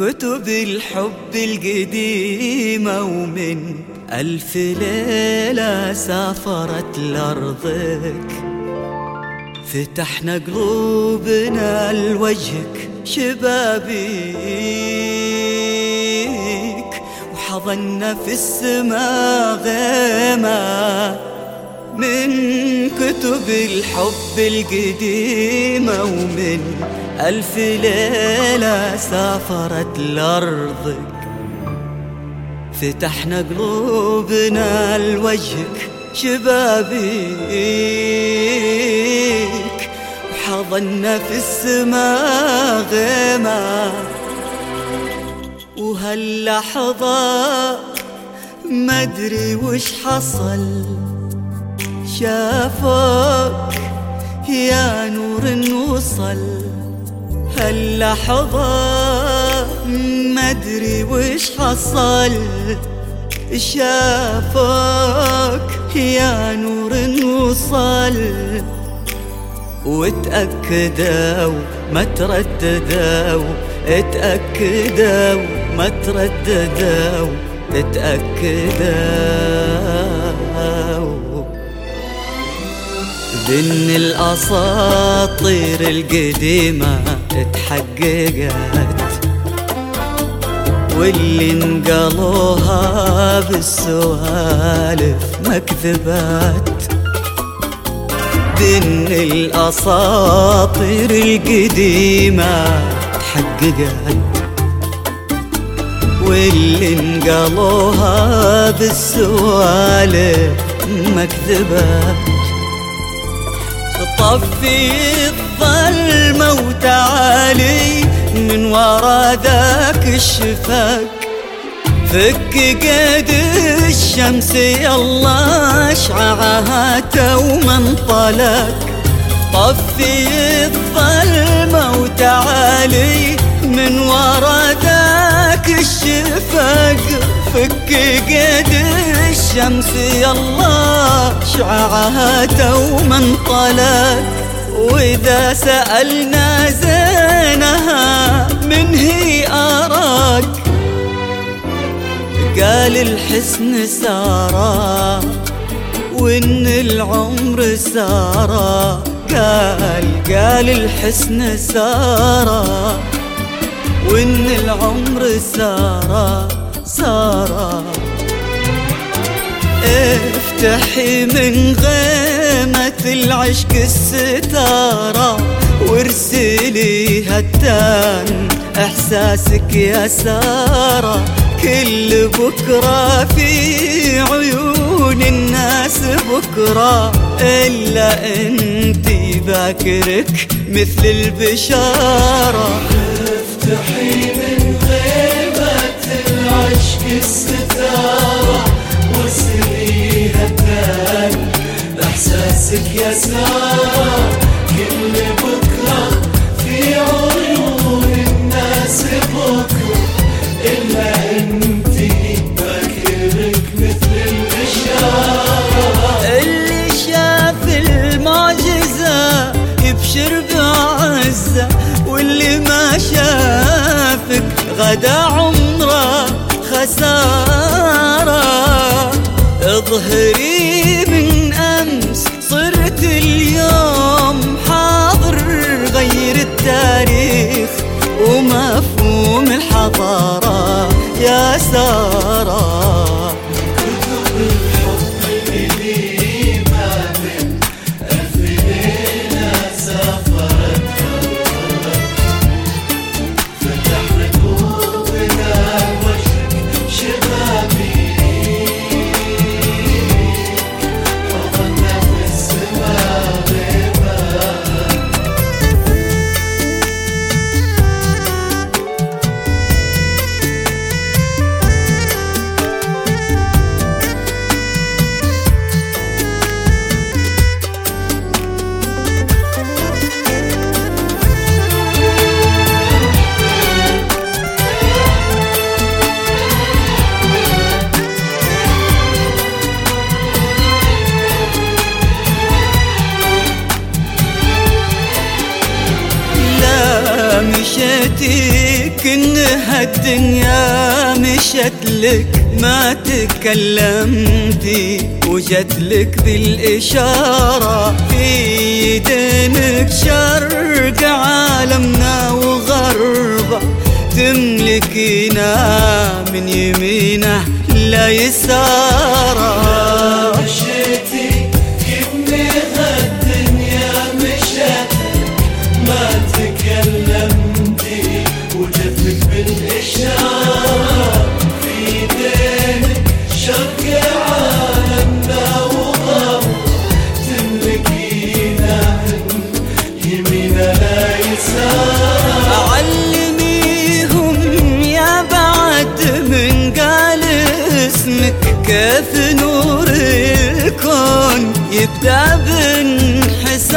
كتب الحب القديمة ومن ألف ليلة سافرت لأرضك. فتحنا قلوبنا لوجهك شبابيك وحضنا في السماء غيمة من كتب الحب القديمة ومن ألف ليلة سافرت لأرضك. فتحنا قلوبنا لوجهك شبابيك. وحضنا في السماء غيمة. وهاللحظة ما أدري وش حصل. شافك يا نور وصل. هاللحظة ما أدري وش حصل. شافك يا نور وصل. وتأكدوا ما ترددوا. اتأكدوا ما ترددوا. اتأكدوا بإن الأساطير القديمة اتحققت واللي انقلوها بالسوالف مكذبات بإن الأساطير القديمة اتحققت واللي انقلوها بالسوالف مكذبات طفي الظلمة وتعالي من ورا ذاك الشفاق فك قيد الشمس يلا اشععها توما انطلق طفي الظلمة وتعالي من ورا ذاك الشفاق فك قيد الشمس يلا شعاعها توما انطلق وإذا سألنا زينها من هي أراك؟ قال الحسن سارة وإن العمر سارة. قال قال الحسن سارة وإن العمر سارة سارة. افتحي من غيمة العشق الستارة وارسلي هتان احساسك يا سارة. كل بكرة في عيون الناس بكرة. إلا انتي باكرك مثل البشارة. افتحي من غيبة العشق الستارة. بإحساسك يا سارة كل بكرة في عيون الناس بكرة يا فيك إنها الدنيا مشت لك. ما تكلمتي وجت لك بالإشارة. في يدينك شرق عالمنا وغربة. تملكينا من يمينه لا يسارة. كيف نور الكون يبدأ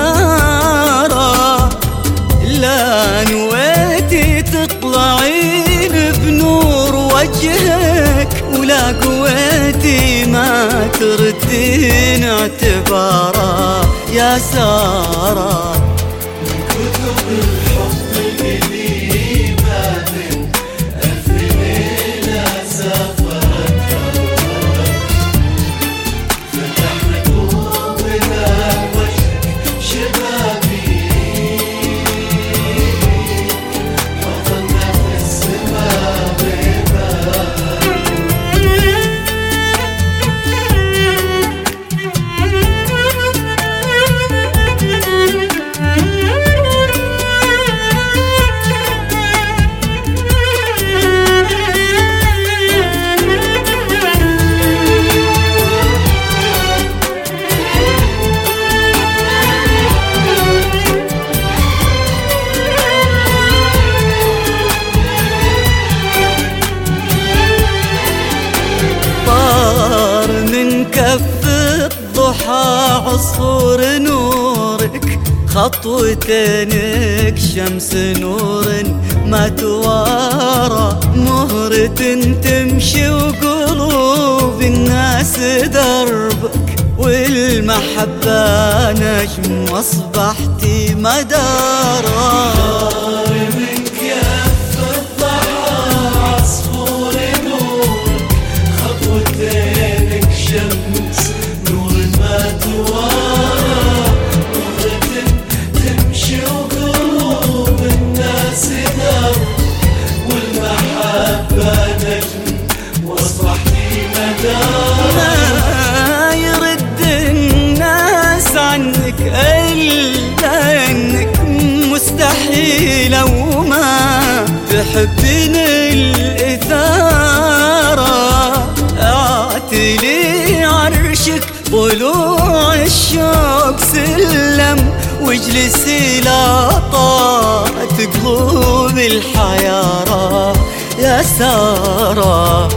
بانحساره لا نويتي تطلعين بنور وجهك ولا قويتي ما تردين اعتباره يا ساره خطوتينك شمس نور ما توارى مهرة تمشي وقلوب الناس دربك والمحبة نجم واصبحتي مدارا تحبين الإثارة. أعتلي عرشك طلوع الشوق سلم واجلسي لا طاعت قلوب الحيارة يا سارة.